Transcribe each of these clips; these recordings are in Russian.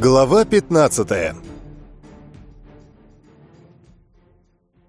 Глава 15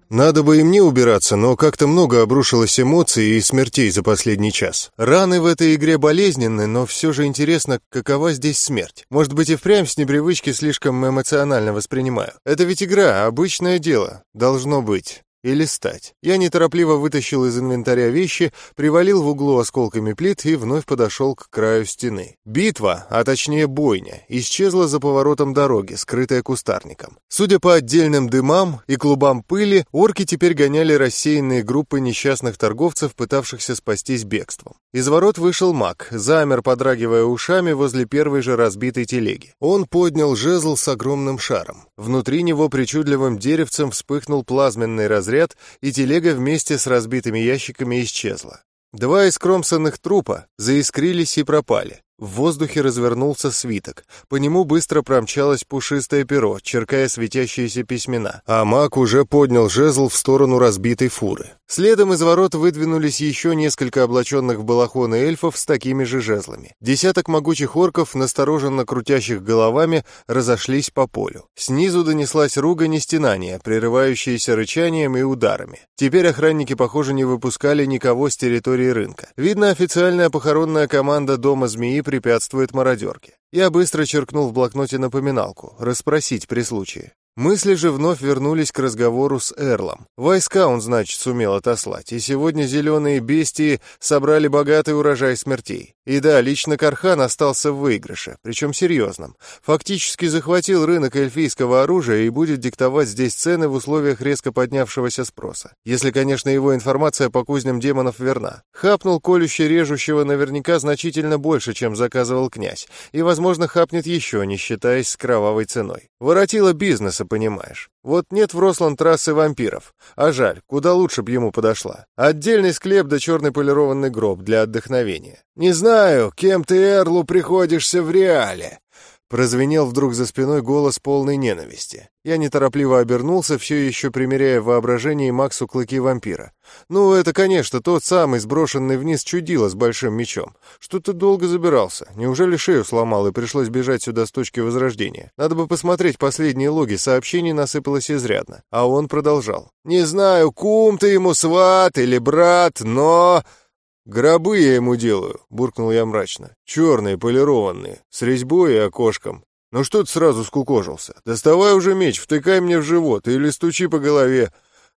Надо бы и мне убираться, но как-то много обрушилось эмоций и смертей за последний час. Раны в этой игре болезненны, но все же интересно, какова здесь смерть. Может быть и впрямь с непривычки слишком эмоционально воспринимаю. Это ведь игра, обычное дело. Должно быть. Или стать. Я неторопливо вытащил из инвентаря вещи, привалил в углу осколками плит и вновь подошел к краю стены. Битва, а точнее бойня, исчезла за поворотом дороги, скрытая кустарником. Судя по отдельным дымам и клубам пыли, орки теперь гоняли рассеянные группы несчастных торговцев, пытавшихся спастись бегством. Из ворот вышел маг, замер, подрагивая ушами возле первой же разбитой телеги. Он поднял жезл с огромным шаром. Внутри него причудливым деревцем вспыхнул плазменный разряд, разряд, и телега вместе с разбитыми ящиками исчезла. Два искромсанных трупа заискрились и пропали. В воздухе развернулся свиток. По нему быстро промчалось пушистое перо, черкая светящиеся письмена. А маг уже поднял жезл в сторону разбитой фуры. Следом из ворот выдвинулись еще несколько облаченных в балахоны эльфов с такими же жезлами. Десяток могучих орков, настороженно крутящих головами, разошлись по полю. Снизу донеслась ругань и стенания, прерывающиеся рычанием и ударами. Теперь охранники, похоже, не выпускали никого с территории рынка. Видно, официальная похоронная команда Дома Змеи препятствует мародерке. Я быстро черкнул в блокноте напоминалку, расспросить при случае. Мысли же вновь вернулись к разговору с Эрлом. Войска он, значит, сумел отослать, и сегодня зеленые бестии собрали богатый урожай смертей. И да, лично Кархан остался в выигрыше, причем серьезном. Фактически захватил рынок эльфийского оружия и будет диктовать здесь цены в условиях резко поднявшегося спроса. Если, конечно, его информация по кузням демонов верна. Хапнул колюще-режущего наверняка значительно больше, чем заказывал князь, и, возможно, хапнет еще, не считаясь с кровавой ценой. Воротило бизнеса, понимаешь. Вот нет в Рослан трассы вампиров. А жаль, куда лучше б ему подошла. Отдельный склеп да черный полированный гроб для отдохновения. «Не знаю, кем ты, Эрлу, приходишься в реале», Прозвенел вдруг за спиной голос полной ненависти. Я неторопливо обернулся, все еще примеряя в воображении Максу клыки вампира. Ну, это, конечно, тот самый сброшенный вниз чудило с большим мечом. Что ты долго забирался? Неужели шею сломал и пришлось бежать сюда с точки возрождения? Надо бы посмотреть последние логи, сообщений насыпалось изрядно. А он продолжал. «Не знаю, кум ты ему сват или брат, но...» «Гробы я ему делаю», — буркнул я мрачно. «Черные, полированные, с резьбой и окошком. Ну что ты сразу скукожился? Доставай уже меч, втыкай мне в живот или стучи по голове.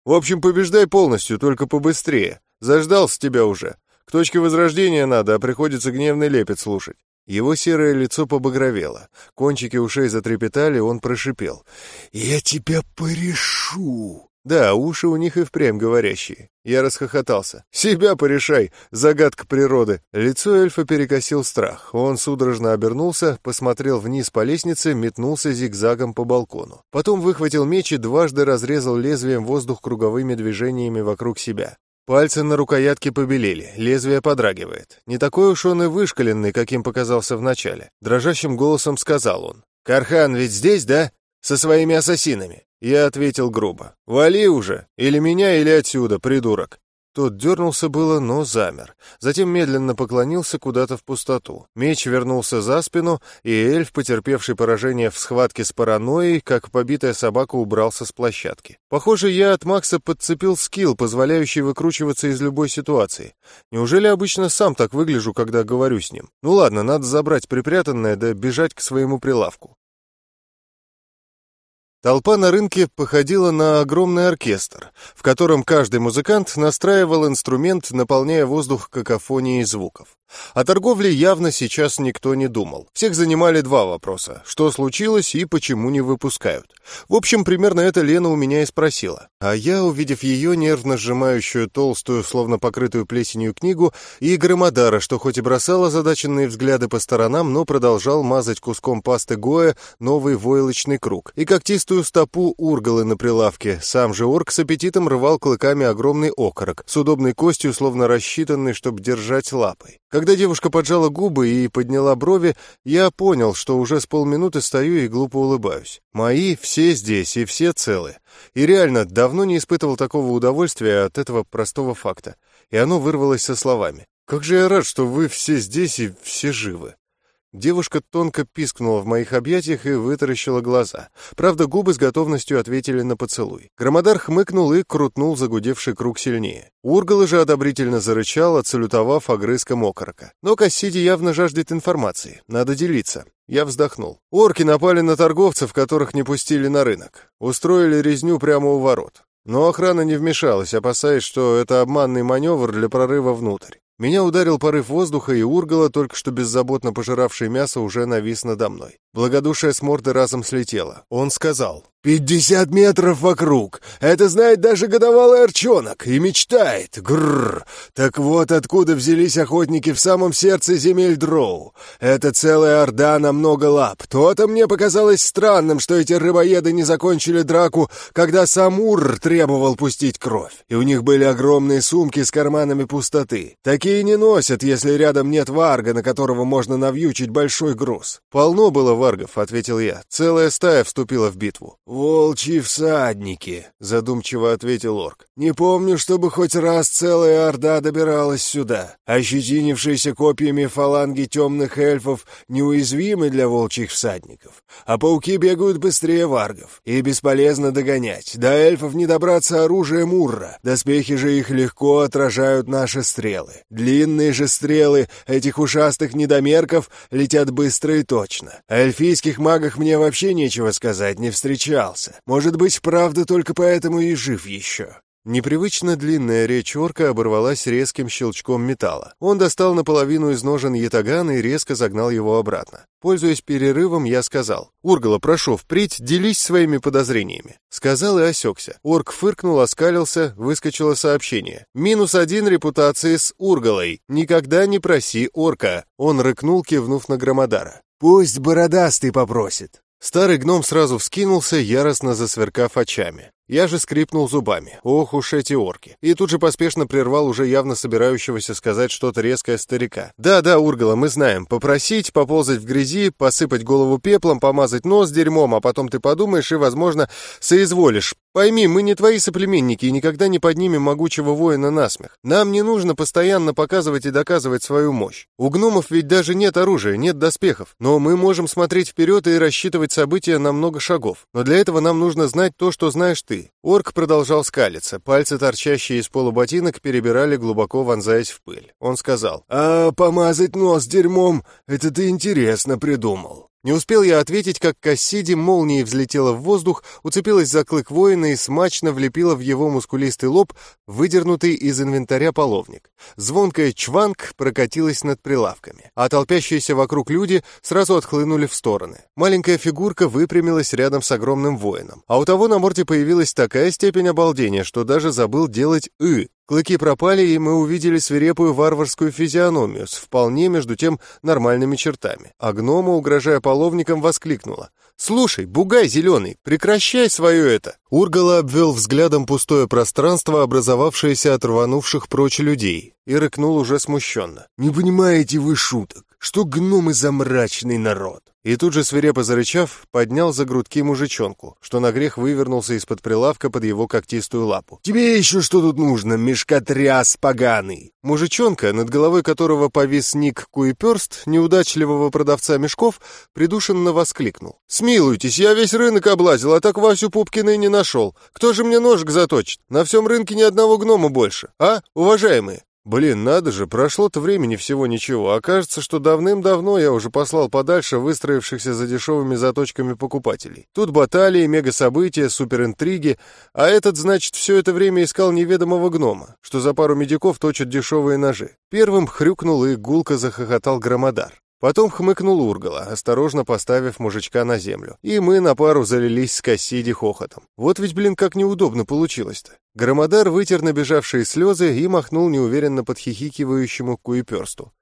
В общем, побеждай полностью, только побыстрее. Заждался тебя уже. К точке возрождения надо, а приходится гневный лепет слушать». Его серое лицо побагровело. Кончики ушей затрепетали, он прошипел. «Я тебя порешу!» Да, уши у них и впрямь говорящие. Я расхохотался. «Себя порешай! Загадка природы!» Лицо эльфа перекосил страх. Он судорожно обернулся, посмотрел вниз по лестнице, метнулся зигзагом по балкону. Потом выхватил меч и дважды разрезал лезвием воздух круговыми движениями вокруг себя. Пальцы на рукоятке побелели, лезвие подрагивает. Не такой уж он и вышкаленный, каким показался вначале. Дрожащим голосом сказал он. «Кархан ведь здесь, да? Со своими ассасинами?» Я ответил грубо. «Вали уже! Или меня, или отсюда, придурок!» Тот дернулся было, но замер. Затем медленно поклонился куда-то в пустоту. Меч вернулся за спину, и эльф, потерпевший поражение в схватке с паранойей, как побитая собака, убрался с площадки. Похоже, я от Макса подцепил скилл, позволяющий выкручиваться из любой ситуации. Неужели обычно сам так выгляжу, когда говорю с ним? Ну ладно, надо забрать припрятанное, да бежать к своему прилавку. Толпа на рынке походила на огромный оркестр, в котором каждый музыкант настраивал инструмент, наполняя воздух какофонией звуков. О торговле явно сейчас никто не думал. Всех занимали два вопроса. Что случилось и почему не выпускают? В общем, примерно это Лена у меня и спросила. А я, увидев ее нервно сжимающую толстую, словно покрытую плесенью книгу, и Громодара, что хоть и бросала задаченные взгляды по сторонам, но продолжал мазать куском пасты Гоя новый войлочный круг, и когтистую стопу ургалы на прилавке. Сам же орк с аппетитом рвал клыками огромный окорок, с удобной костью, словно рассчитанный, чтобы держать лапой. Когда девушка поджала губы и подняла брови, я понял, что уже с полминуты стою и глупо улыбаюсь. Мои все здесь и все целы. И реально, давно не испытывал такого удовольствия от этого простого факта. И оно вырвалось со словами. «Как же я рад, что вы все здесь и все живы!» Девушка тонко пискнула в моих объятиях и вытаращила глаза. Правда, губы с готовностью ответили на поцелуй. Громодар хмыкнул и крутнул загудевший круг сильнее. Ургала же одобрительно зарычал, отсалютовав огрызком окорока. Но Кассиди явно жаждет информации. Надо делиться. Я вздохнул. Орки напали на торговцев, которых не пустили на рынок. Устроили резню прямо у ворот. Но охрана не вмешалась, опасаясь, что это обманный маневр для прорыва внутрь. Меня ударил порыв воздуха, и Ургала, только что беззаботно пожиравший мясо, уже навис надо мной. Благодушие с морды разом слетело. Он сказал, «Пятьдесят метров вокруг! Это знает даже годовалый арчонок и мечтает! Грррр! Так вот откуда взялись охотники в самом сердце земель Дроу. Это целая орда на много лап. То-то мне показалось странным, что эти рыбоеды не закончили драку, когда сам Ур требовал пустить кровь. И у них были огромные сумки с карманами пустоты. Такие не носят, если рядом нет варга, на которого можно навьючить большой груз. Полно было варгов», — ответил я. «Целая стая вступила в битву». «Волчьи всадники», — задумчиво ответил орк. «Не помню, чтобы хоть раз целая орда добиралась сюда. Ощетинившиеся копьями фаланги темных эльфов неуязвимы для волчьих всадников, а пауки бегают быстрее варгов, и бесполезно догонять. До эльфов не добраться оружием Урра, доспехи же их легко отражают наши стрелы. Длинные же стрелы этих ушастых недомерков летят быстро и точно. Эльф эльфийских магах мне вообще нечего сказать, не встречался. Может быть, правда, только поэтому и жив еще». Непривычно длинная речь орка оборвалась резким щелчком металла. Он достал наполовину из ножен ятаган и резко загнал его обратно. Пользуясь перерывом, я сказал, «Ургала, прошу, впредь делись своими подозрениями». Сказал и осекся. Орк фыркнул, оскалился, выскочило сообщение. «Минус один репутации с Ургалой. Никогда не проси орка». Он рыкнул, кивнув на Громодара. «Пусть бородастый попросит». Старый гном сразу вскинулся, яростно засверкав очами. Я же скрипнул зубами. Ох уж эти орки. И тут же поспешно прервал уже явно собирающегося сказать что-то резкое старика. Да-да, Ургала, мы знаем. Попросить, поползать в грязи, посыпать голову пеплом, помазать нос дерьмом, а потом ты подумаешь и, возможно, соизволишь. Пойми, мы не твои соплеменники и никогда не поднимем могучего воина на смех. Нам не нужно постоянно показывать и доказывать свою мощь. У гномов ведь даже нет оружия, нет доспехов. Но мы можем смотреть вперед и рассчитывать события на много шагов. Но для этого нам нужно знать то, что знаешь ты. Орк продолжал скалиться. Пальцы, торчащие из полуботинок, перебирали, глубоко вонзаясь в пыль. Он сказал, «А помазать нос дерьмом — это ты интересно придумал». Не успел я ответить, как Кассиди молнией взлетела в воздух, уцепилась за клык воина и смачно влепила в его мускулистый лоб выдернутый из инвентаря половник. Звонкая чванг прокатилась над прилавками, а толпящиеся вокруг люди сразу отхлынули в стороны. Маленькая фигурка выпрямилась рядом с огромным воином, а у того на морде появилась такая степень обалдения, что даже забыл делать «ы», Клыки пропали, и мы увидели свирепую варварскую физиономию с вполне, между тем, нормальными чертами. А гнома, угрожая половником, воскликнула. «Слушай, бугай зеленый, прекращай свое это!» Ургала обвел взглядом пустое пространство, образовавшееся от рванувших прочь людей, и рыкнул уже смущенно. «Не понимаете вы шуток, что гномы за мрачный народ!» И тут же, свирепо зарычав, поднял за грудки мужичонку, что на грех вывернулся из-под прилавка под его когтистую лапу. «Тебе еще что тут нужно, мешкотряс поганый?» Мужичонка, над головой которого повис ник Куеперст, неудачливого продавца мешков, придушенно воскликнул. «Смилуйтесь, я весь рынок облазил, а так Васю Пупкина и не нашел. Кто же мне ножик заточит? На всем рынке ни одного гнома больше. А, уважаемые?» Блин, надо же, прошло-то времени всего ничего, а кажется, что давным-давно я уже послал подальше выстроившихся за дешевыми заточками покупателей. Тут баталии, мега-события, суперинтриги, а этот, значит, все это время искал неведомого гнома, что за пару медиков точат дешевые ножи. Первым хрюкнул и гулко захохотал громодар. Потом хмыкнул Ургала, осторожно поставив мужичка на землю. И мы на пару залились с Кассиди хохотом. Вот ведь, блин, как неудобно получилось-то. Громодар вытер набежавшие слезы и махнул неуверенно подхихикивающему куеперсту.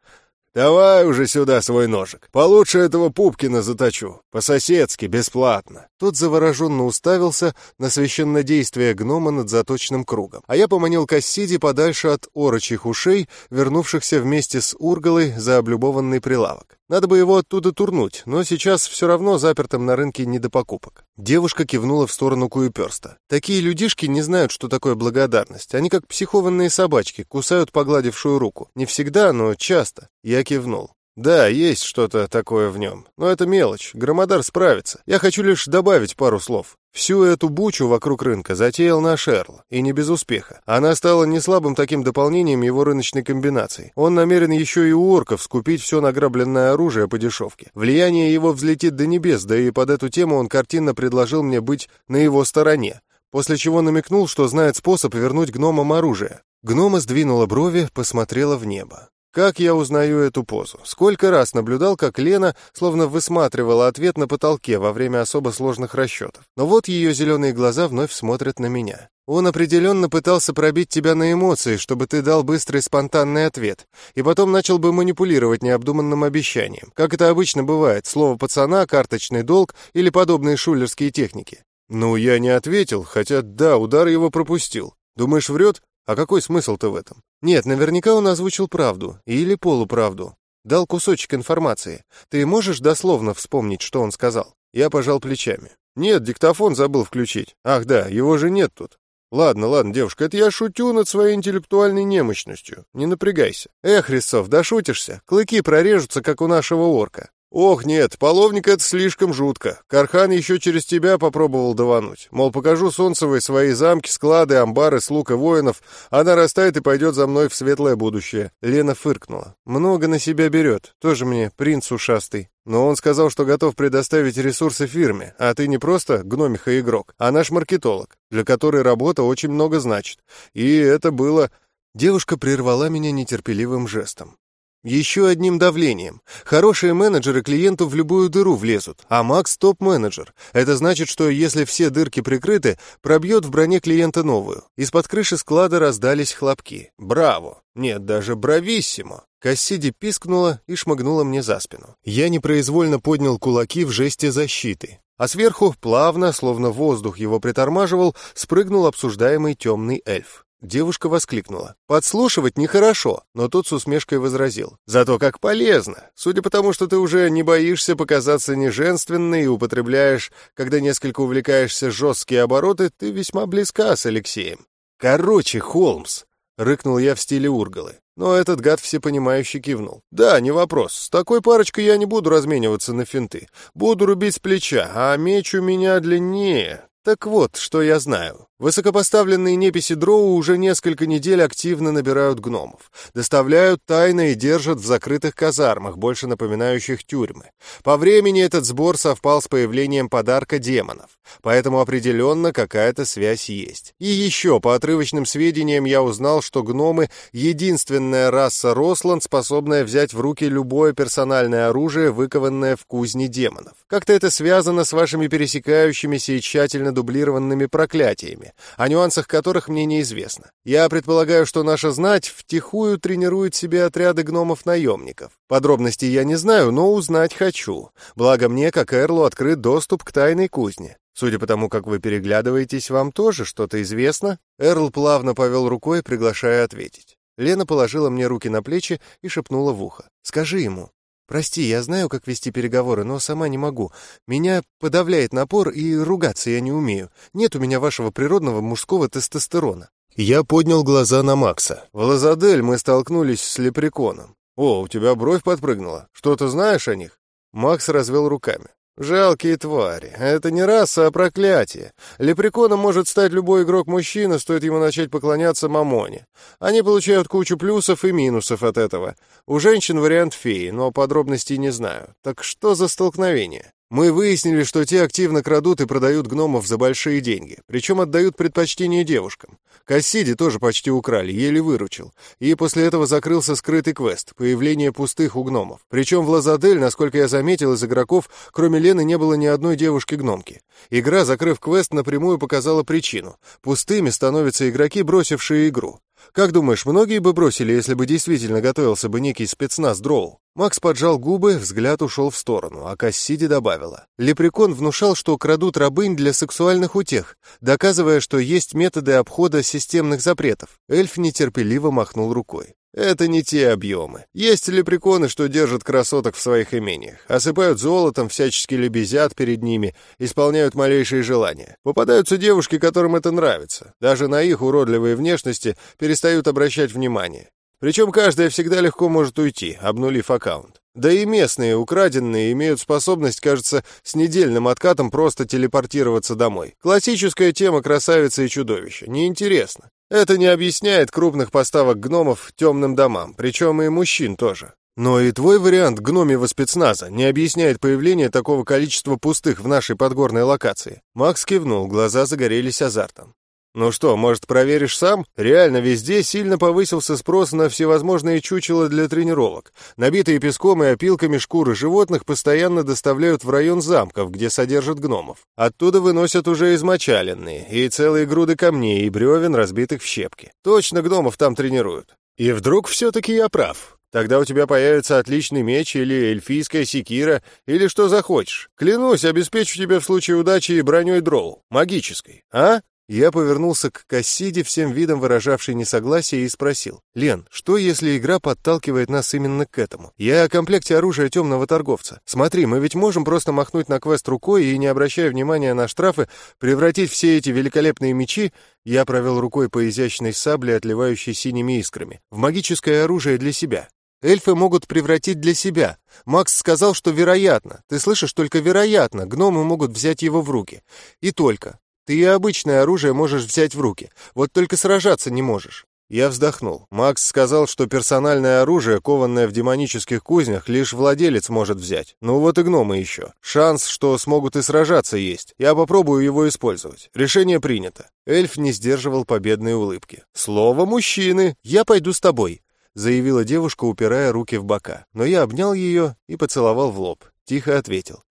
«Давай уже сюда свой ножик. Получше этого Пупкина заточу. По-соседски, бесплатно». Тот завороженно уставился на священнодействие гнома над заточным кругом. А я поманил Кассиди подальше от орочих ушей, вернувшихся вместе с Ургалой за облюбованный прилавок. Надо бы его оттуда турнуть, но сейчас все равно запертым на рынке не до покупок. Девушка кивнула в сторону Куеперста. Такие людишки не знают, что такое благодарность. Они как психованные собачки, кусают погладившую руку. Не всегда, но часто. Я кивнул. Да, есть что-то такое в нем, но это мелочь, Громодар справится. Я хочу лишь добавить пару слов. Всю эту бучу вокруг рынка затеял наш Эрл, и не без успеха. Она стала не слабым таким дополнением его рыночной комбинации. Он намерен еще и у орков скупить все награбленное оружие по дешевке. Влияние его взлетит до небес, да и под эту тему он картинно предложил мне быть на его стороне, после чего намекнул, что знает способ вернуть гномам оружие. Гнома сдвинула брови, посмотрела в небо. Как я узнаю эту позу? Сколько раз наблюдал, как Лена словно высматривала ответ на потолке во время особо сложных расчетов. Но вот ее зеленые глаза вновь смотрят на меня. Он определенно пытался пробить тебя на эмоции, чтобы ты дал быстрый спонтанный ответ, и потом начал бы манипулировать необдуманным обещанием. Как это обычно бывает, слово пацана, карточный долг или подобные шулерские техники. Ну, я не ответил, хотя да, удар его пропустил. Думаешь, врет? А какой смысл-то в этом? Нет, наверняка он озвучил правду или полуправду. Дал кусочек информации. Ты можешь дословно вспомнить, что он сказал? Я пожал плечами. Нет, диктофон забыл включить. Ах да, его же нет тут. Ладно, ладно, девушка, это я шутю над своей интеллектуальной немощностью. Не напрягайся. Эх, Рисов, да шутишься. Клыки прорежутся, как у нашего орка. «Ох, нет, половник — это слишком жутко. Кархан еще через тебя попробовал давануть. Мол, покажу Солнцевой свои замки, склады, амбары, слуг и воинов. Она растает и пойдет за мной в светлое будущее». Лена фыркнула. «Много на себя берет. Тоже мне принц ушастый. Но он сказал, что готов предоставить ресурсы фирме, а ты не просто гномиха-игрок, а наш маркетолог, для которой работа очень много значит. И это было...» Девушка прервала меня нетерпеливым жестом. Еще одним давлением. Хорошие менеджеры клиенту в любую дыру влезут, а Макс топ-менеджер. Это значит, что если все дырки прикрыты, пробьет в броне клиента новую. Из-под крыши склада раздались хлопки. Браво! Нет, даже брависсимо! Кассиди пискнула и шмыгнула мне за спину. Я непроизвольно поднял кулаки в жесте защиты. А сверху, плавно, словно воздух его притормаживал, спрыгнул обсуждаемый темный эльф. Девушка воскликнула. «Подслушивать нехорошо», но тот с усмешкой возразил. «Зато как полезно. Судя по тому, что ты уже не боишься показаться неженственной и употребляешь, когда несколько увлекаешься жесткие обороты, ты весьма близка с Алексеем». «Короче, Холмс», — рыкнул я в стиле Ургалы. Но этот гад всепонимающе кивнул. «Да, не вопрос. С такой парочкой я не буду размениваться на финты. Буду рубить с плеча, а меч у меня длиннее. Так вот, что я знаю. Высокопоставленные неписи дроу уже несколько недель активно набирают гномов, доставляют тайно и держат в закрытых казармах, больше напоминающих тюрьмы. По времени этот сбор совпал с появлением подарка демонов, поэтому определенно какая-то связь есть. И еще, по отрывочным сведениям, я узнал, что гномы — единственная раса Росланд, способная взять в руки любое персональное оружие, выкованное в кузне демонов. Как-то это связано с вашими пересекающимися и тщательно дублированными проклятиями, о нюансах которых мне неизвестно. Я предполагаю, что наша знать втихую тренирует себе отряды гномов-наемников. Подробностей я не знаю, но узнать хочу. Благо мне, как Эрлу, открыт доступ к тайной кузне. Судя по тому, как вы переглядываетесь, вам тоже что-то известно?» Эрл плавно повел рукой, приглашая ответить. Лена положила мне руки на плечи и шепнула в ухо. «Скажи ему». «Прости, я знаю, как вести переговоры, но сама не могу. Меня подавляет напор, и ругаться я не умею. Нет у меня вашего природного мужского тестостерона». Я поднял глаза на Макса. «В Лазадель мы столкнулись с лепреконом. О, у тебя бровь подпрыгнула. Что ты знаешь о них?» Макс развел руками. Жалкие твари. Это не раса, а проклятие. Лепреконом может стать любой игрок-мужчина, стоит ему начать поклоняться мамоне. Они получают кучу плюсов и минусов от этого. У женщин вариант феи, но подробностей не знаю. Так что за столкновение? Мы выяснили, что те активно крадут и продают гномов за большие деньги, причем отдают предпочтение девушкам. Кассиди тоже почти украли, еле выручил. И после этого закрылся скрытый квест — появление пустых у гномов. Причем в Лазадель, насколько я заметил, из игроков, кроме Лены, не было ни одной девушки-гномки. Игра, закрыв квест, напрямую показала причину. Пустыми становятся игроки, бросившие игру. Как думаешь, многие бы бросили, если бы действительно готовился бы некий спецназ Дроу? Макс поджал губы, взгляд ушел в сторону, а Кассиди добавила. Лепрекон внушал, что крадут рабынь для сексуальных утех, доказывая, что есть методы обхода системных запретов. Эльф нетерпеливо махнул рукой. Это не те объемы. Есть лепреконы, что держат красоток в своих имениях, осыпают золотом, всячески лебезят перед ними, исполняют малейшие желания. Попадаются девушки, которым это нравится. Даже на их уродливые внешности перестают обращать внимание. Причем каждая всегда легко может уйти, обнулив аккаунт. Да и местные, украденные, имеют способность, кажется, с недельным откатом просто телепортироваться домой. Классическая тема красавицы и чудовища. Неинтересно. Это не объясняет крупных поставок гномов темным домам, причем и мужчин тоже. Но и твой вариант гномьего спецназа не объясняет появление такого количества пустых в нашей подгорной локации. Макс кивнул, глаза загорелись азартом. Ну что, может, проверишь сам? Реально, везде сильно повысился спрос на всевозможные чучела для тренировок. Набитые песком и опилками шкуры животных постоянно доставляют в район замков, где содержат гномов. Оттуда выносят уже измочаленные, и целые груды камней и бревен, разбитых в щепки. Точно гномов там тренируют. И вдруг все-таки я прав. Тогда у тебя появится отличный меч или эльфийская секира, или что захочешь. Клянусь, обеспечу тебе в случае удачи и броней дроу, магической. А? Я повернулся к Кассиде, всем видом выражавшей несогласие, и спросил. «Лен, что если игра подталкивает нас именно к этому? Я о комплекте оружия темного торговца. Смотри, мы ведь можем просто махнуть на квест рукой и, не обращая внимания на штрафы, превратить все эти великолепные мечи, я провел рукой по изящной сабле, отливающей синими искрами, в магическое оружие для себя. Эльфы могут превратить для себя. Макс сказал, что вероятно. Ты слышишь, только вероятно, гномы могут взять его в руки. И только. Ты и обычное оружие можешь взять в руки, вот только сражаться не можешь. Я вздохнул. Макс сказал, что персональное оружие, кованное в демонических кузнях, лишь владелец может взять. Ну вот и гномы еще. Шанс, что смогут и сражаться, есть. Я попробую его использовать. Решение принято. Эльф не сдерживал победной улыбки. «Слово мужчины! Я пойду с тобой!» заявила девушка, упирая руки в бока. Но я обнял ее и поцеловал в лоб. Тихо ответил.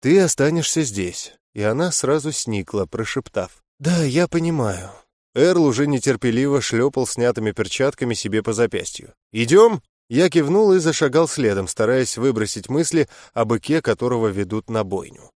«Ты останешься здесь. И она сразу сникла, прошептав. «Да, я понимаю». Эрл уже нетерпеливо шлепал снятыми перчатками себе по запястью. «Идем?» Я кивнул и зашагал следом, стараясь выбросить мысли о быке, которого ведут на бойню.